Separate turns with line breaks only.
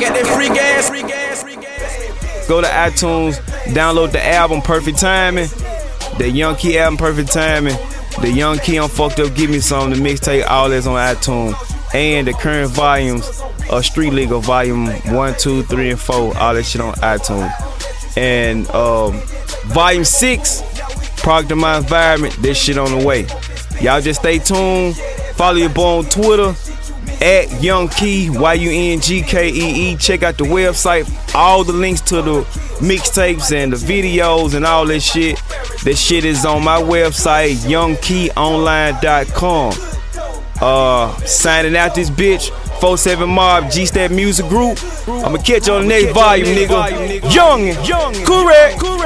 got that free gas.
Go to iTunes, download the album Perfect Timing, the Yung Kee album Perfect Timing, the Yung Kee on Fucked Up Give Me Some, the mixtape, all that's on iTunes, and the current volumes of Street Legal Volume 1, 2, 3, and 4, all that shit on iTunes. And um, Volume 6, Product of My Environment, this shit on the way. Y'all just stay tuned. Follow your boy on Twitter at Yung Kee, Y U N G K E E. Check out the website. All the links to the mixtapes and the videos and all that shit. That shit is on my website, yungkeeonline.com. Uh, signing out this bitch. 47 Mob G Stat Music Group. I'ma catch you on the next volume, nigga. Young, correct, correct.